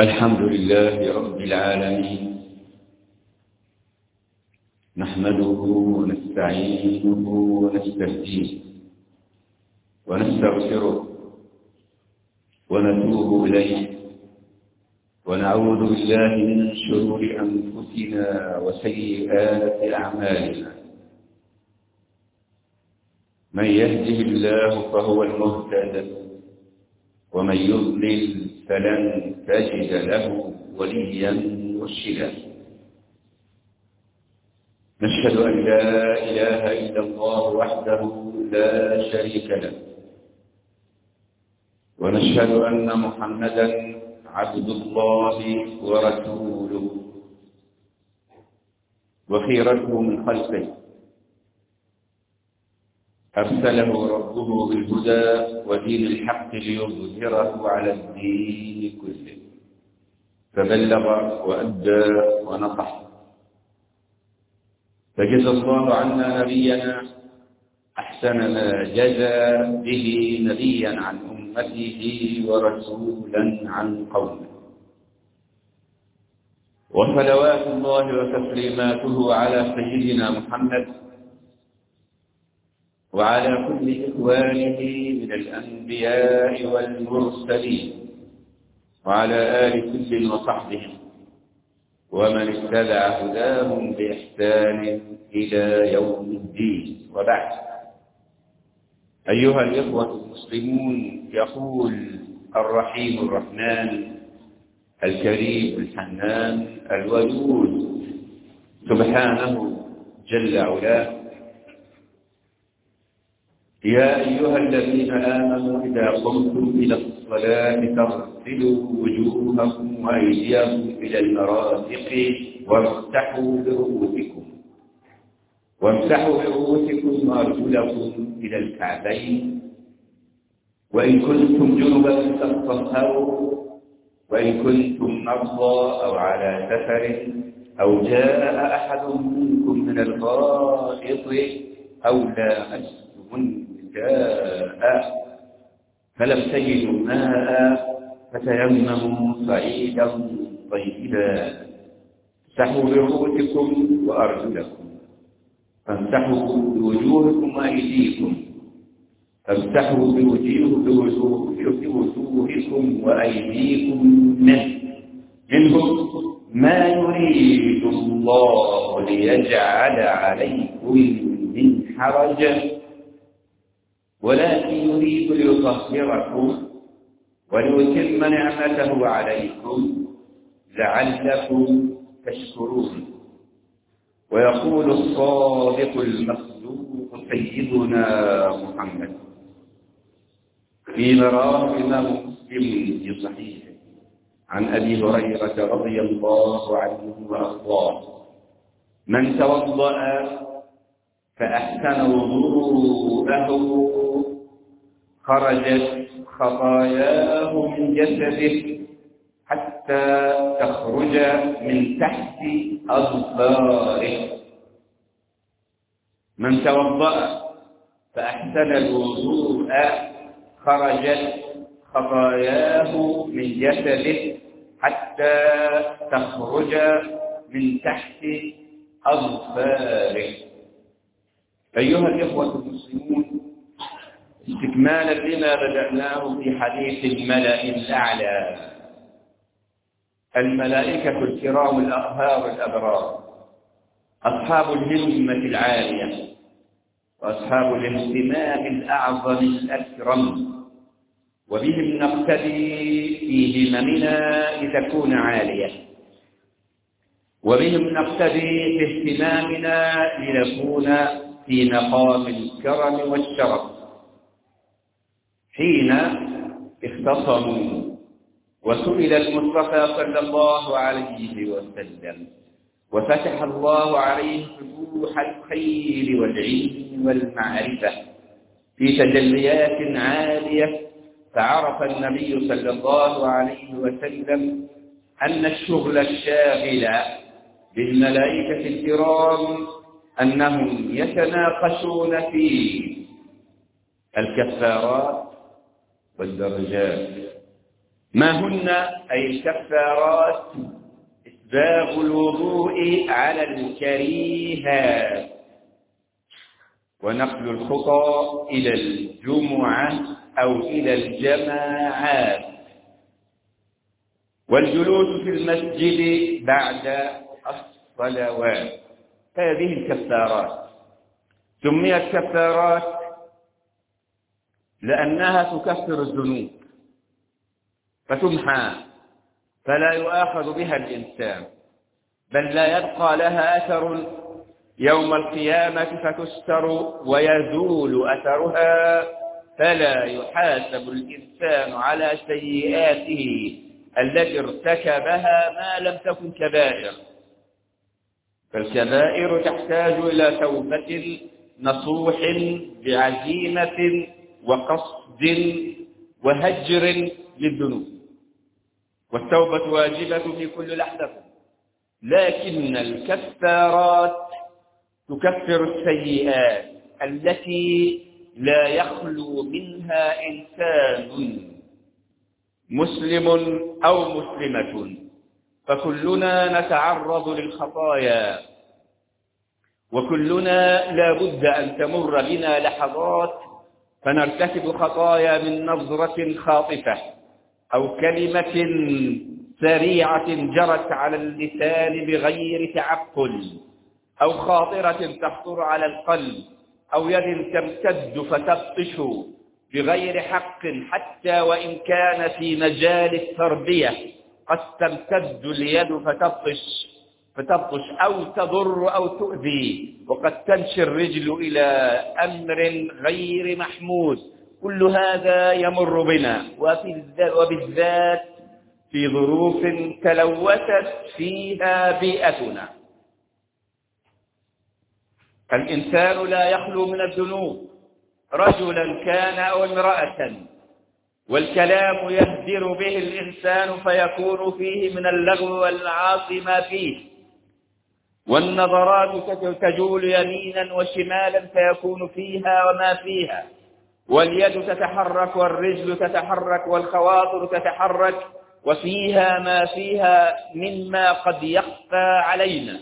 الحمد لله رب العالمين. نحمده ونستعينه ونستهديه ونستغفره ونتوب إليه. ونعوذ بالله من شرور أنفسنا وسيئات أعمالنا. من يهده الله فهو المهتد ومن يضلل فلن تجد له وليا مرشدا. نشهد أن لا إله إلا الله وحده لا شريك له. ونشهد أن محمدا عبد الله ورسوله. وخيرته من خلقه. أرسله ربه بالهدى ودين الحق ليظهره على الدين كله. فبلغ وأدى ونصح. فجزى الله عنا نبينا أحسن ما جزى به نبيا عن أمته ورسولا عن قومه. وصلوات الله وتسليماته على سيدنا محمد وعلى كل إخوانه من الأنبياء والمرسلين وعلى آل كل وصحبه ومن اتبع هداهم بإحسان إلى يوم الدين. وبعد. أيها الإخوة المسلمون يقول الرحيم الرحمن الكريم الحنان الودود سبحانه جل علاه يا أيها الذين آمنوا إذا قمتم إلى الصلاة فاغسلوا وجوهكم وأيديكم إلى المرافق وامسحوا برؤوسكم. وامسحوا برؤوسكم وأرجلكم إلى الكعبين. وإن كنتم جنبا فاطهروا وإن كنتم مرضى أو على سفر أو جاء أحد منكم من الغائط أو لامستم النساء فلم تجدوا ماء فتيمموا صعيدا طيبا. امسحوا برؤوسكم وأرجلكم. فامسحوا بوجوهكم وأيديكم. فامسحوا بوجوهكم وأيديكم. منه منهم ما يريد الله ليجعل عليكم من حرج. ولكن يريد ليطهركم وليتم نعمته عليكم لعلكم تشكرون. ويقول الصادق المصدوق سيدنا محمد في الإمام مسلم في صحيحه عن أبي هريرة رضي الله عنه وأرضاه من توضأ فأحسن وضوءه. خرجت خطاياه من جسده حتى تخرج من تحت أظفاره. من توضأ فأحسن الوضوء. خرجت خطاياه من جسده حتى تخرج من تحت أظفاره. أيها الإخوة المسلمون استكمالا لما بدأناه في حديث الملأ الأعلى. الملائكة الكرام الأطهار الأبرار أصحاب الهمة العالية. وأصحاب الاهتمام الأعظم الأكرم. وبهم نقتدي في هممنا لتكون عالية. وبهم نقتدي في اهتمامنا لنكون في مقام الكرم والشرف. حين اختصموا وسئل المصطفى صلى الله عليه وسلم وفتح الله عليه فتوح الخير والعلم والمعرفة في تجليات عالية فعرف النبي صلى الله عليه وسلم أن الشغل الشاغل بالملائكة الكرام أنهم يتناقشون في الكفارات والدرجات. ما هن؟ أي الكفارات؟ إسباغ الوضوء على الكريهات ونقل الخطى إلى الجمعة أو إلى الجماعات والجلوس في المسجد بعد الصلوات. هذه الكفارات. سميت كفارات لأنها تكفر الذنوب فتمحى فلا يؤاخذ بها الإنسان بل لا يبقى لها أثر يوم القيامة فتستر ويزول أثرها فلا يحاسب الإنسان على سيئاته التي ارتكبها ما لم تكن كبائر. فالكبائر تحتاج إلى توبة نصوح بعزيمة وقصد وهجر للذنوب. والتوبة واجبة في كل لحظة. لكن الكفارات تكفر السيئات التي لا يخلو منها إنسان مسلم أو مسلمة. فكلنا نتعرض للخطايا. وكلنا لا بد أن تمر بنا لحظات فنرتكب خطايا من نظرة خاطفة أو كلمة سريعة جرت على اللسان بغير تعقل أو خاطرة تخطر على القلب أو يد تمتد فتبطش بغير حق حتى وإن كان في مجال التربية. قد تمتد اليد فتبطش فتبطش أو تضر أو تؤذي وقد تمشي الرجل إلى أمر غير محمود. كل هذا يمر بنا وبالذات في ظروف تلوثت فيها بيئتنا. فالإنسان لا يخلو من الذنوب. رجلا كان أو امرأة. والكلام يهدر به الإنسان فيكون فيه من اللغو والعاصي ما فيه. والنظرات تجول يمينا وشمالا فيكون فيها وما فيها. واليد تتحرك والرجل تتحرك والخواطر تتحرك وفيها ما فيها مما قد يخفى علينا.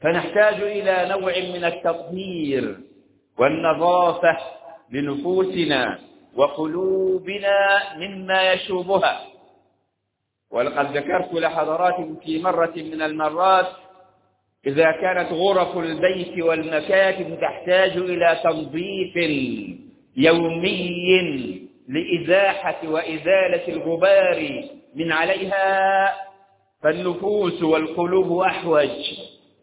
فنحتاج إلى نوع من التطهير والنظافة لنفوسنا وقلوبنا مما يشوبها. ولقد ذكرت لحضراتكم في مرة من المرات إذا كانت غرف البيت والمكاتب تحتاج إلى تنظيف يومي لإزاحة وإزالة الغبار من عليها فالنفوس والقلوب أحوج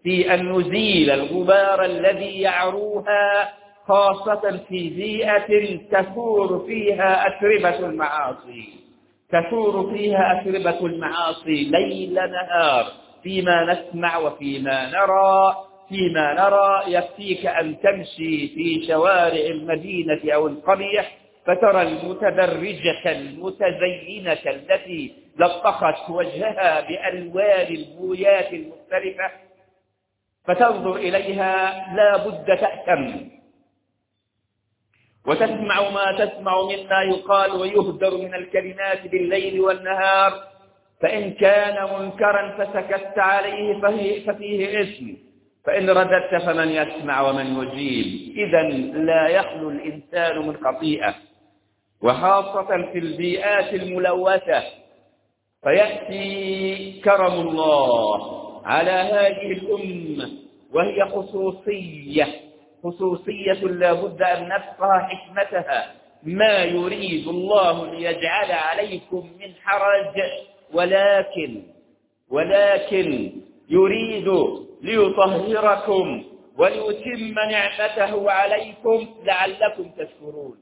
في أن نزيل الغبار الذي يعروها خاصة في بيئة تثور فيها أتربة المعاصي. تثور فيها أتربة المعاصي ليل نهار. فيما نسمع وفيما نرى فيما نرى يكفيك أن تمشي في شوارع المدينة أو القرية فترى المتدرجة المتزينة التي لطخت وجهها بألوان البويات المختلفة فتنظر إليها لا بد تأتم وتسمع ما تسمع مما يقال ويهدر من الكلمات بالليل والنهار فإن كان منكرا فسكت عليه ففيه اسم فإن رددت فمن يسمع ومن يجيب. إذا لا يخلو الإنسان من خطيئة وخاصة في البيئات الملوثة. فيأتي كرم الله على هذه الأمة وهي خصوصية. خصوصية لا بد أن نفقه حكمتها. ما يريد الله ليجعل عليكم من حرج ولكن ولكن يريد ليطهركم وليتم نعمته عليكم لعلكم تشكرون.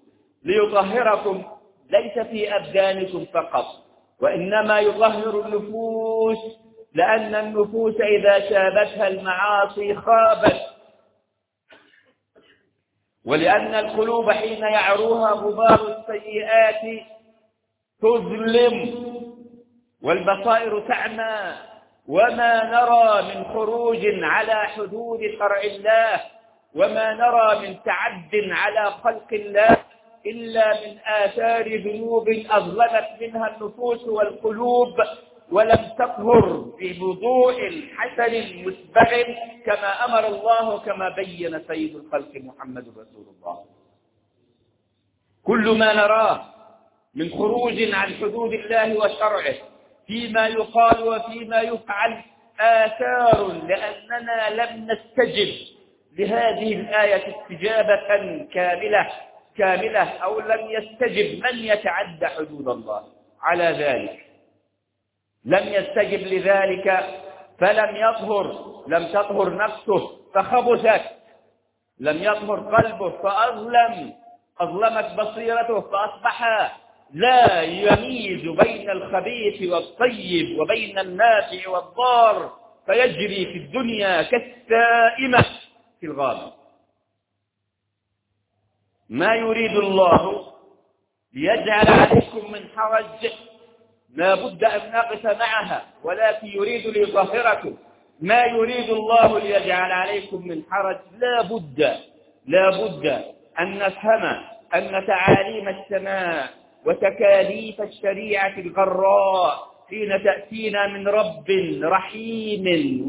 ليطهركم ليس في أبدانكم فقط وإنما يطهر النفوس لأن النفوس إذا شابتها المعاصي خابت. ولأن القلوب حين يعروها غبار السيئات تظلم والبصائر تعمى وما نرى من خروج على حدود شرع الله وما نرى من تعد على خلق الله إلا من آثار ذنوب أظلمت منها النفوس والقلوب ولم تطهر بوضوء حسن مسبغ كما أمر الله كما بين سيد الخلق محمد رسول الله. كل ما نراه من خروج عن حدود الله وشرعه فيما يقال وفيما يفعل آثار لأننا لم نستجب لهذه الآية استجابة كاملة كاملة أو لم يستجب من يتعدى حدود الله. على ذلك لم يستجب لذلك فلم يطهر لم تطهر نفسه فخبثت. لم يطهر قلبه فأظلم. أظلمت بصيرته فأصبح لا يميز بين الخبيث والطيب وبين النافع والضار فيجري في الدنيا كالسائمة في الغابة. ما يريد الله ليجعل عليكم من حرج لا بد أن نقف معها ولكن يريد ليطهركم. ما يريد الله ليجعل عليكم من حرج لا بد لا بد أن نفهم أن تعاليم السماء وتكاليف الشريعة الغراء حين تأتينا من رب رحيم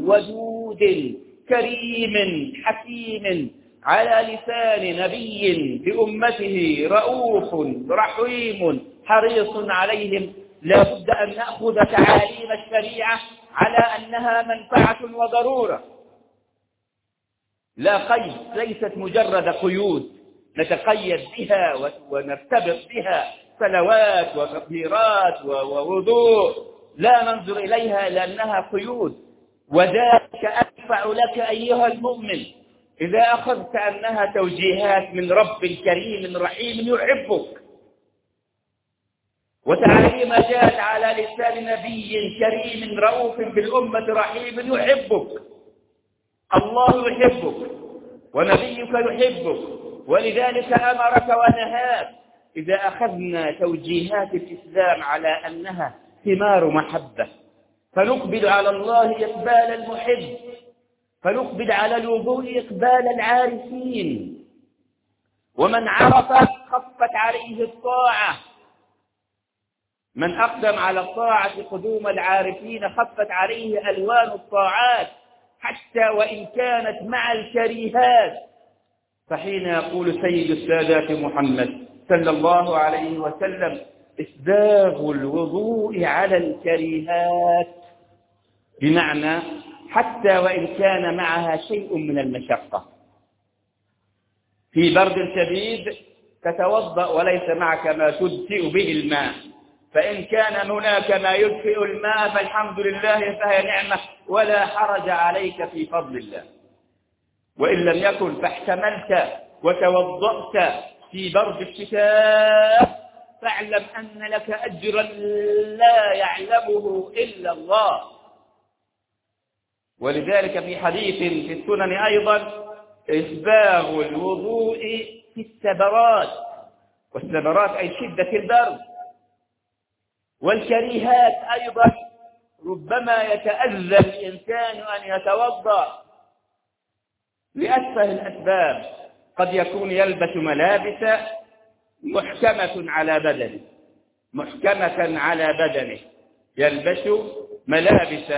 ودود كريم حكيم على لسان نبي بأمته رؤوف رحيم حريص عليهم لا بد أن نأخذ تعاليم الشريعة على أنها منفعة وضرورة. لا قيد ليست مجرد قيود. نتقيد بها ونرتبط بها صلوات وتطهيرات ووضوء. لا ننظر إليها لأنها قيود. وذلك أدفع لك أيها المؤمن. إذا أخذت أنها توجيهات من رب كريم رحيم يحبك. وتعاليم جاءت على لسان نبي كريم رؤوف بالأمة رحيم يحبك. الله يحبك ونبيك يحبك. ولذلك أمرك ونهاك. إذا أخذنا توجيهات الإسلام على أنها ثمار محبة فنقبل على الله إقبال المحب. فنقبل على الوضوء إقبال العارفين. ومن عرف خفت عليه الطاعة من أقدم على الطاعة قدوم العارفين خفت عليه ألوان الطاعات حتى وإن كانت مع الكريهات. فحين يقول سيد السادات محمد صلى الله عليه وسلم إسباغ الوضوء على الكريهات. بمعنى حتى وإن كان معها شيء من المشقة. في برد شديد تتوضأ وليس معك ما تدفئ به الماء. فإن كان هناك ما يدفئ الماء فالحمد لله فهي نعمة ولا حرج عليك في فضل الله. وإن لم يكن فاحتملت وتوضأت في برد الشتاء فاعلم أن لك أجرا لا يعلمه إلا الله. ولذلك في حديث في السنن أيضا إسباغ الوضوء في السبرات والسبرات أي شدة البرد. والكريهات أيضا ربما يتأذى الإنسان أن يتوضأ لأسفه الأسباب. قد يكون يلبس ملابس محكمة على بدنه محكمة على بدنه. يلبس ملابس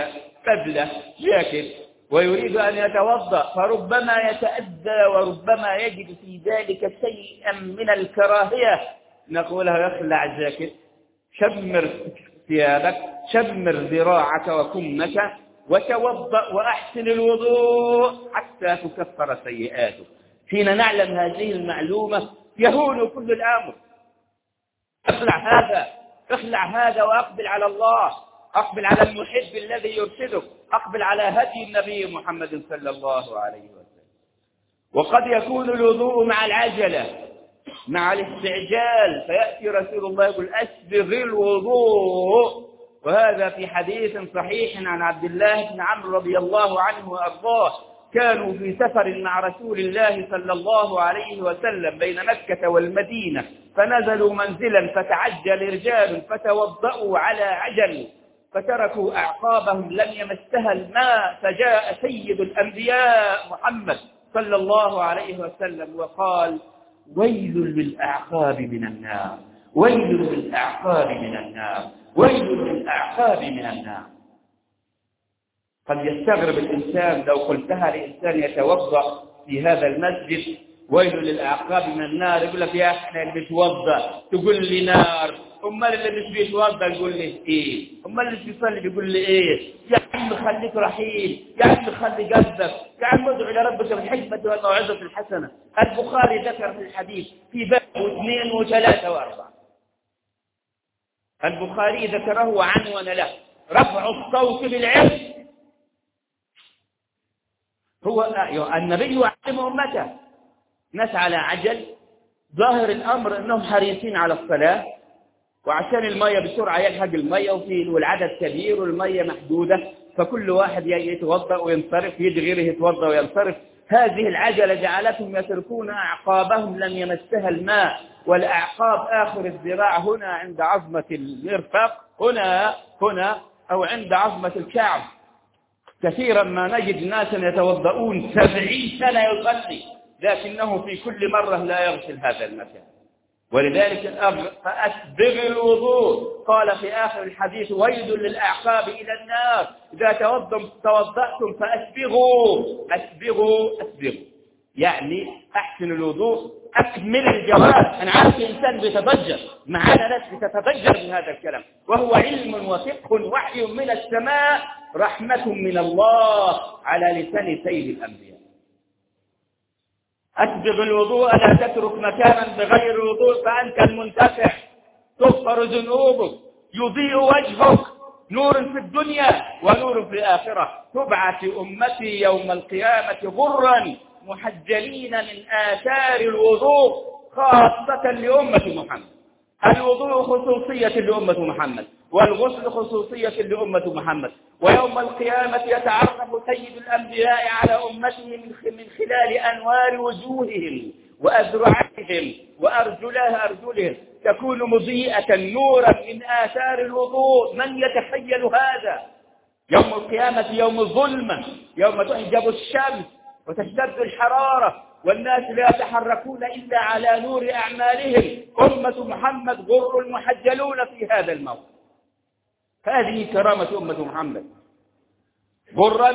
بدلة جاكيت ويريد أن يتوضأ فربما يتأذى وربما يجد في ذلك شيئا من الكراهية. نقول له يخلع الجاكيت. شمر ثيابك شمر ذراعك وكمك وتوضأ وأحسن الوضوء حتى تكفر سيئاتك. حين نعلم هذه المعلومة يهون كل الأمر. أخلع هذا أخلع هذا وأقبل على الله. أقبل على المحب الذي يرشدك. أقبل على هدي النبي محمد صلى الله عليه وسلم. وقد يكون الوضوء مع العجلة. مع الاستعجال. فيأتي رسول الله يقول أسبغ الوضوء. وهذا في حديث صحيح عن عبد الله بن عمرو رضي الله عنه وأرضاه. كانوا في سفر مع رسول الله صلى الله عليه وسلم بين مكة والمدينة. فنزلوا منزلا فتعجل رجال فتوضأوا على عجل فتركوا أعقابهم. لم يمسها الماء فجاء سيد الأنبياء محمد صلى الله عليه وسلم وقال ويل للأعقاب من النار. ويل للأعقاب من النار. ويل للأعقاب من النار. قد يستغرب الإنسان لو قلتها لإنسان يتوضأ في هذا المسجد ويل للأعقاب من النار. يقول لك يا أخي اللي بيتوضأ. تقول لي نار. أمال اللي مش بيتوضأ يقول لي إيه؟ أمال اللي بيصلي بيقول لي إيه؟ يا عم خليك رحيم يا عم خلي قلبك. يا عم ادعو إلى ربك بالحكمة والموعظة الحسنة. البخاري ذكر في الحديث في باب واثنين وثلاثة وأربعة. البخاري ذكره وعنون له. رفع الصوت بالعلم. هو النبي يعلم أمته ناس على عجل. ظاهر الأمر أنهم حريصين على الصلاة وعشان المية بسرعة يلحق المية وفي والعدد كبير والمية محدودة فكل واحد يتوضأ وينصرف يجي غيره يتوضأ وينصرف. هذه العجلة جعلتهم يتركون أعقابهم لم يمسها الماء والأعقاب آخر الذراع هنا عند عظمة المرفق هنا هنا أو عند عظمة الكعب. كثيرا ما نجد ناسا يتوضؤون. سبعين سنة يصلي لكنه في كل مرة لا يغسل هذا المكان. ولذلك فأسبغ الوضوء. قال في آخر الحديث ويل للأعقاب إلى النار إذا توضأتم فأسبغوا. أسبغوا أسبغوا. يعني أحسن الوضوء أكمل الجواب. أنا عارف إنسان بيتضجر. معنا ناس بتتضجر من هذا الكلام. وهو علم وفقه وحي من السماء. رحمة من الله على لسان سيد الأنبياء. أسبغ الوضوء لا تترك مكانا بغير وضوء فأنت المنتفع. تغفر ذنوبك يضيء وجهك. نور في الدنيا ونور في الآخرة. تبعث أمتي يوم القيامة غرا محجلين من آثار الوضوء خاصة لأمة محمد. الوضوء خصوصية لأمة محمد والغسل خصوصية لأمة محمد. ويوم القيامة يتعرف سيد الأنبياء على أمته من خلال أنوار وجوههم وأذرعتهم وأرجلها أرجلهم. تكون مضيئة نورا من آثار الوضوء. من يتخيل هذا؟ يوم القيامة يوم الظلمة يوم تحجب الشمس وتشتد الحرارة. والناس لا يتحركون إلا على نور أعمالهم. أمة محمد غر المحجلون في هذا الموت هذه كرامة أمة محمد. غرا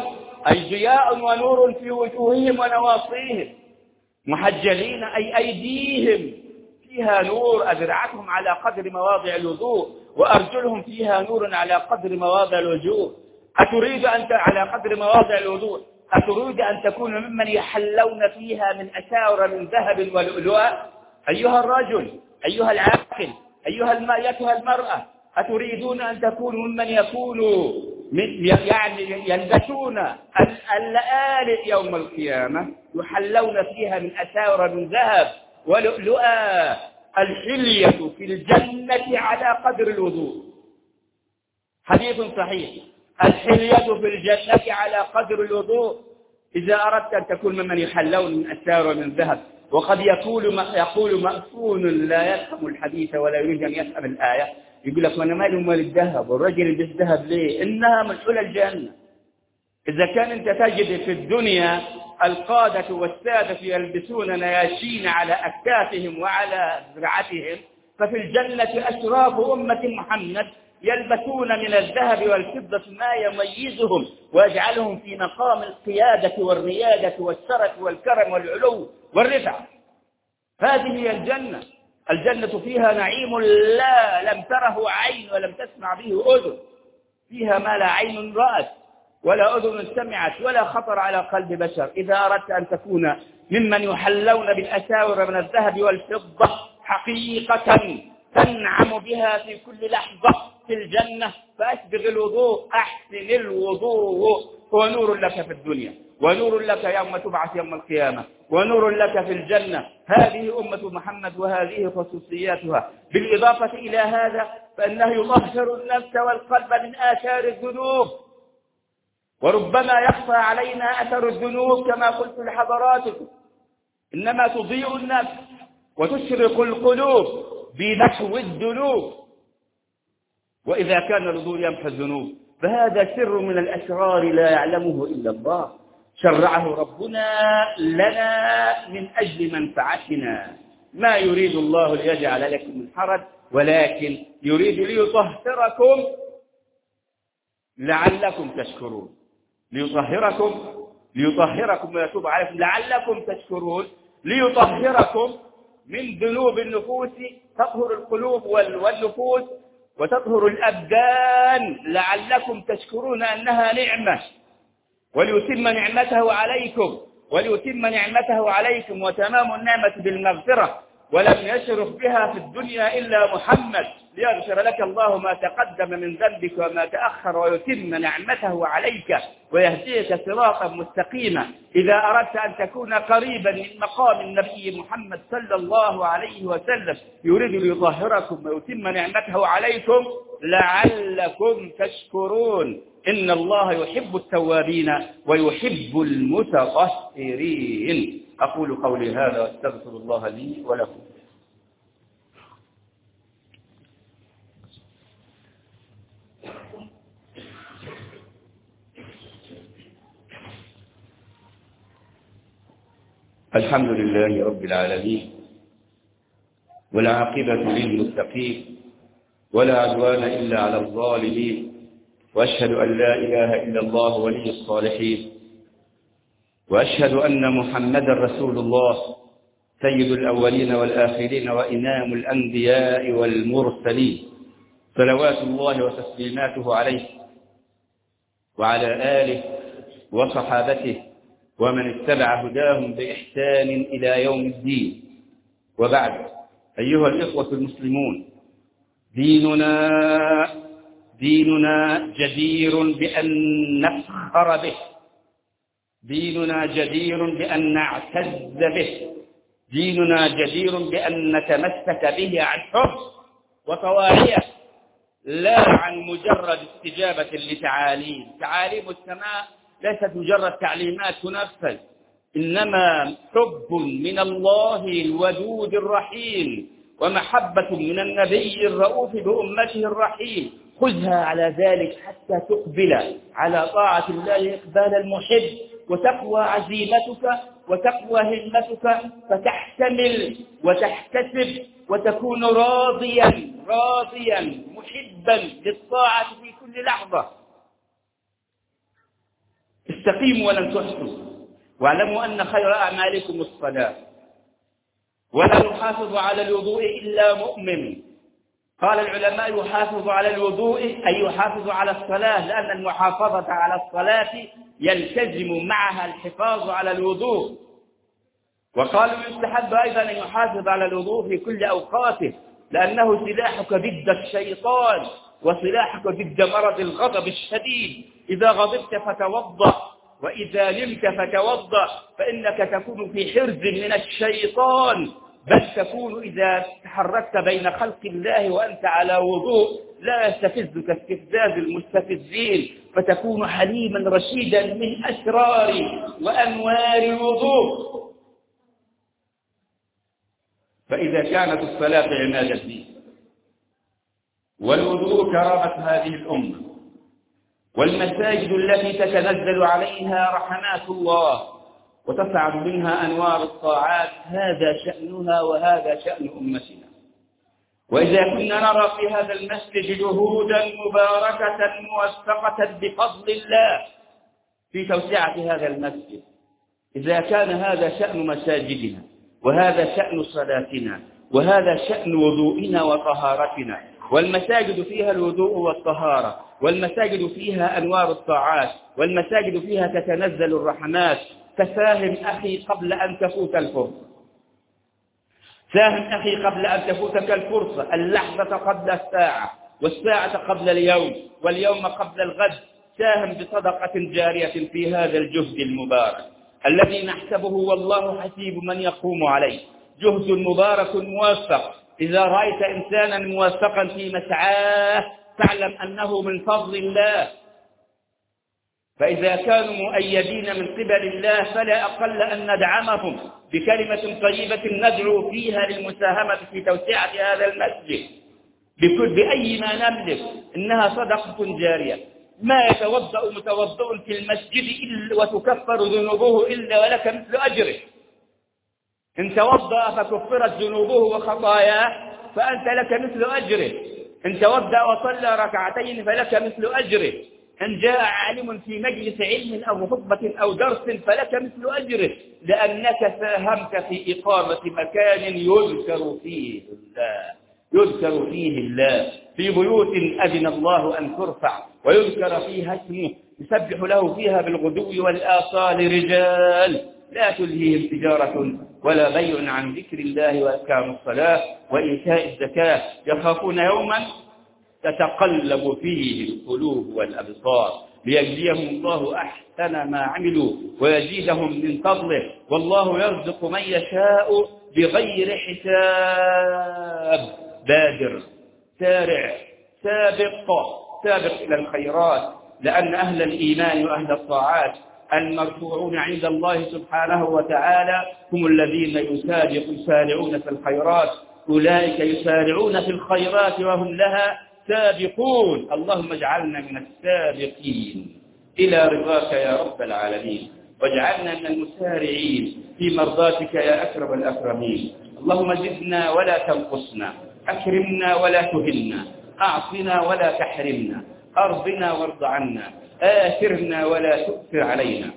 أي ضياء ونور في وجوههم ونواصيهم. محجلين أي أيديهم. فيها نور أذرعتهم على قدر مواضع الوضوء وأرجلهم فيها نور على قدر مواضع الوجوه. أتريد أنت على قدر مواضع الوضوء. أتريد أن تكون ممن يحلون فيها من أساور من ذهب ولؤلؤا. أيها الرجل أيها العاقل أيها. أيتها المرأة أتريدون أن تكونوا ممن يكونوا من يعني يلبسون اللآلئ يوم القيامة يحلون فيها من أساور من ذهب ولؤلؤا. الحلية في الجنة على قدر الوضوء. حديث صحيح. الحلية في الجنة على قدر الوضوء. إذا أردت أن تكون ممن يحلون من أسار من ذهب وقد يقول يقول مأفون لا يفهم الحديث ولا يريد أن يفهم الآية. يقول لك وأنا مالي ومال الذهب والرجل يلبس ذهب ليه؟ إنها من حلى الجنة. إذا كان أنت تجد في الدنيا القادة والسادة يلبسون نياشين على أكتافهم وعلى ذرعتهم ففي الجنة أشراف أمة محمد يلبسون من الذهب والفضة ما يميزهم ويجعلهم في مقام القيادة والريادة والشرف والكرم والعلو والرفعة هذه هي الجنة. الجنة فيها نعيم لا لم تره عين ولم تسمع به أذن. فيها ما لا عين رأت ولا أذن سمعت ولا خطر على قلب بشر. إذا أردت أن تكون ممن يحلون بالأساور من الذهب والفضة حقيقة تنعم بها في كل لحظة في الجنة فأسبغ الوضوء أحسن الوضوء. هو نور لك في الدنيا. ونور لك يوم تبعث يوم القيامة ونور لك في الجنة. هذه أمة محمد وهذه خصوصياتها. بالإضافة إلى هذا فإنه يطهر النفس والقلب من آثار الذنوب. وربما يخفى علينا أثر الذنوب كما قلت لحضراتكم إنما تضيء النفس وتشرق القلوب بنحو الذنوب. وإذا كان الوضوء يمحى الذنوب فهذا سر من الأسرار لا يعلمه إلا الله. شرعه ربنا لنا من أجل منفعتنا. ما يريد الله ليجعل لكم من حرج ولكن يريد ليطهركم. لعلكم تشكرون. ليطهركم ليطهركم ويتوب عليكم. لعلكم تشكرون. ليطهركم من ذنوب النفوس. تطهر القلوب والنفوس وتطهر الأبدان. لعلكم تشكرون أنها نعمة. وليتم نعمته عليكم وليتم نعمته عليكم وتمام النعمة بالمغفرة. ولم يشرف بها في الدنيا إلا محمد. ليغفر لك الله ما تقدم من ذنبك وما تأخر ويتم نعمته عليك ويهديك صراطا مستقيما. إذا أردت أن تكون قريبا من مقام النبي محمد صلى الله عليه وسلم يريد ليطهركم ويتم نعمته عليكم لعلكم تشكرون. إن الله يحب التوابين ويحب المتطهرين. أقول قولي هذا واستغفر الله لي ولكم. الحمد لله رب العالمين والعاقبة للمتقين ولا عدوان إلا على الظالمين. وأشهد أن لا إله إلا الله ولي الصالحين. وأشهد أن محمدا رسول الله سيد الأولين والآخرين وإمام الأنبياء والمرسلين. صلوات الله وتسليماته عليه وعلى آله وصحابته ومن اتبع هداهم بإحسان إلى يوم الدين. وبعد أيها الإخوة المسلمون ديننا ديننا جدير بأن نفخر به. ديننا جدير بأن نعتز به. ديننا جدير بأن نتمسك به عن حب وطواعية لا عن مجرد استجابة لتعاليم. تعاليم السماء ليست مجرد تعليمات تنفذ. إنما حب من الله الودود الرحيم ومحبة من النبي الرؤوف بأمته الرحيم. خذها على ذلك حتى تقبل. على طاعة الله إقبال المحب. وتقوى عزيمتك وتقوى همتك. فتحتمل وتحتسب وتكون راضيا راضيا محبا للطاعة في كل لحظة. استقيموا ولن تحسوا. واعلموا أن خير أعمالكم الصلاة. ولا يحافظ على الوضوء إلا مؤمن. قال العلماء يحافظ على الوضوء أي يحافظ على الصلاة لأن المحافظة على الصلاة يلتزم معها الحفاظ على الوضوء. وقالوا يستحب أيضا أن يحافظ على الوضوء في كل أوقاته لأنه سلاحك ضد الشيطان وسلاحك ضد مرض الغضب الشديد. إذا غضبت فتوضأ وإذا نمت فتوضأ فإنك تكون في حرز من الشيطان. بل تكون إذا تحركت بين خلق الله وأنت على وضوء لا يستفزك استفزاز المستفزين فتكون حليما رشيدا من أسرار وأنوار الوضوء. فإذا كانت الصلاة عماد الدين والوضوء كرامة هذه الأمة. والمساجد التي تتنزل عليها رحمات الله. وتصعد منها أنوار الطاعات هذا شأنها وهذا شأن أمتنا. وإذا كنا نرى في هذا المسجد جهودا مباركة موثقة بفضل الله في توسعة هذا المسجد إذا كان هذا شأن مساجدنا وهذا شأن صلاتنا وهذا شأن وضوئنا وطهارتنا. والمساجد فيها الوضوء والطهارة والمساجد فيها أنوار الطاعات والمساجد فيها تتنزل الرحمات. فساهم أخي قبل أن تفوت الفرصة. ساهم أخي قبل أن تفوتك الفرصة. اللحظة قبل الساعة والساعة قبل اليوم واليوم قبل الغد. ساهم بصدقة جارية في هذا الجهد المبارك. الذي نحسبه والله حسيب من يقوم عليه. جهد مبارك موفق. إذا رأيت إنسانا موفقا في مسعاه فاعلم أنه من فضل الله. فإذا كانوا مؤيدين من قبل الله فلا أقل أن ندعمهم بكلمة طيبة ندعو فيها للمساهمة في توسعة هذا المسجد. بكل بأي ما نملك. إنها صدقة جارية. ما يتوضأ متوضأ في المسجد إلا وتكفر ذنوبه إلا ولك مثل أجره. إن توضأ فكفرت ذنوبه وخطاياه فأنت لك مثل أجره. إن توضأ وصلى ركعتين فلك مثل أجره. إن جاء عالم في مجلس علم أو خطبة أو درس فلك مثل أجره لأنك ساهمت في إقامة مكان يذكر فيه الله يذكر فيه الله. في بيوت أذن الله أن ترفع ويذكر فيها اسمه يسبح له فيها بالغدو والآصال رجال. لا تلهيهم تجارة ولا بيع عن ذكر الله وأحكام الصلاة وإيتاء الزكاة. يخافون يوما تتقلب فيه القلوب والأبصار ليجزيهم الله أحسن ما عملوا ويزيدهم من فضله والله يرزق من يشاء بغير حساب. بادر سارع سابق سابق إلى الخيرات لأن أهل الإيمان وأهل الطاعات المرفوعون عند الله سبحانه وتعالى هم الذين يسارعون في الخيرات أولئك يسارعون في الخيرات وهم لها سابقون اللهم اجعلنا من السابقين. إلى رضاك يا رب العالمين. واجعلنا من المسارعين في مرضاتك يا أكرم الأكرمين. اللهم زدنا ولا تنقصنا. أكرمنا ولا تهنا. أعطنا ولا تحرمنا. أرضنا وارض عنا. آثرنا ولا تؤثر علينا.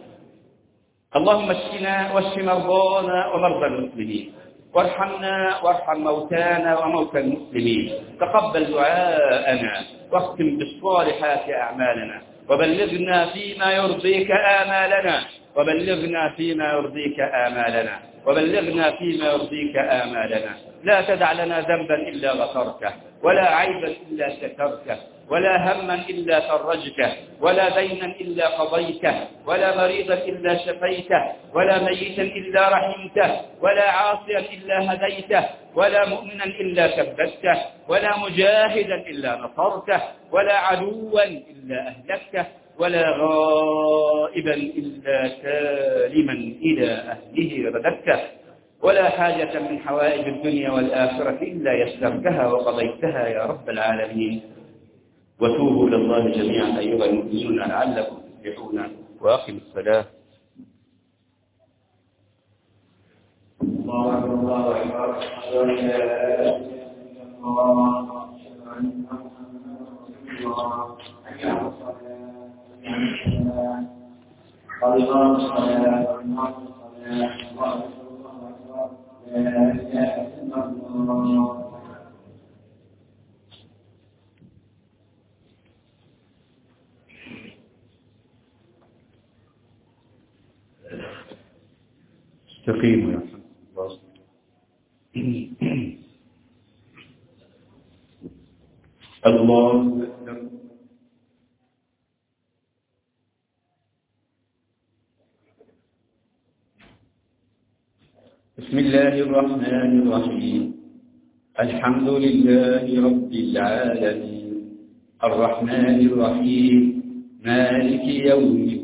اللهم اشفنا واشف مرضانا ومرضى المسلمين. وارحمنا وارحم موتانا وموتى المسلمين. تقبل دعاءنا واختم بالصالحات أعمالنا. وبلغنا فيما يرضيك آمالنا. وبلغنا فيما يرضيك آمالنا. وبلغنا فيما يرضيك آمالنا. لا تدع لنا ذنبا إلا غفرته ولا عيبا إلا سترته ولا هما إلا فرجته ولا دينا إلا قضيته ولا مريضا إلا شفيته ولا ميتا إلا رحمته ولا عاصيا إلا هديته ولا مؤمنا إلا ثبته ولا مجاهدا إلا نصرته ولا عدوا إلا أهلكته ولا غائبا إلا سالما إلى أهله رددته ولا حاجة من حوائج الدنيا والآخرة إلا يسرتها وقضيتها يا رب العالمين. وتوبوا إلى الله جميعا أيها المؤمنون لعلكم تفلحون. وأقم الصلاة. الله أكبر الله أكبر. الله أكبر الله أكبر لا إله إلا الله. استقيموا يا الله. بسم الله الرحمن الرحيم. الحمد لله رب العالمين. الرحمن الرحيم. مالك يوم الدين.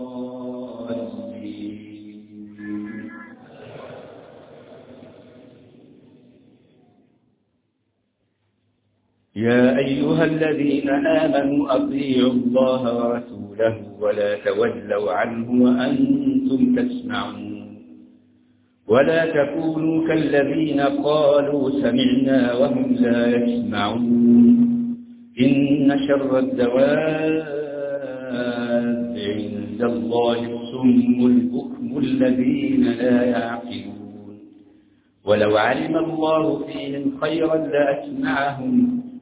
يا أيها الذين آمنوا أطيعوا الله ورسوله ولا تولوا عنه وأنتم تسمعون. ولا تكونوا كالذين قالوا سمعنا وهم لا يسمعون. إن شر الدواب عند الله الصم البكم الذين لا يعقلون. ولو علم الله فيهم خيرا لأسمعهم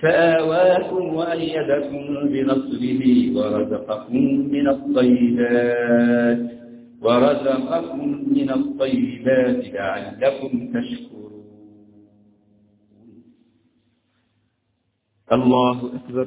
فآواكم وأيدكم بنصره ورزقكم من الطيبات ورزقكم من الطيبات لعلكم تشكرون. الله أكبر.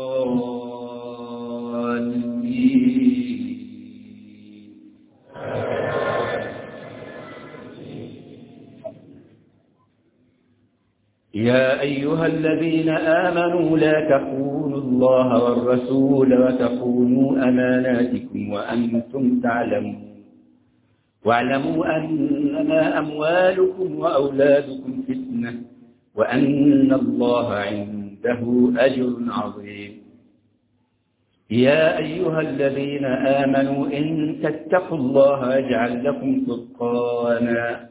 يا أيها الذين آمنوا لا تخونوا الله والرسول وتخونوا أماناتكم وأنتم تعلمون. واعلموا أنما أموالكم وأولادكم فتنة وأن الله عنده أجر عظيم. يا أيها الذين آمنوا إن تتقوا الله يجعل لكم فرقانا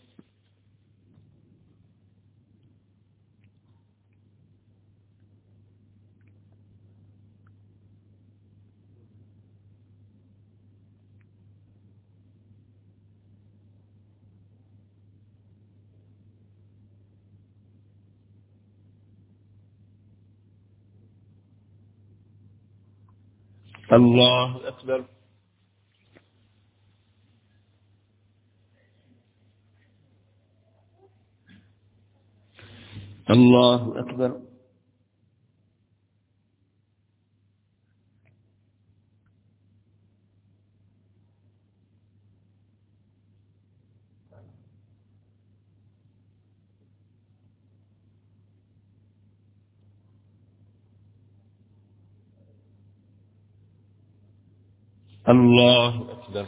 الله أكبر. الله أكبر. الله أكبر.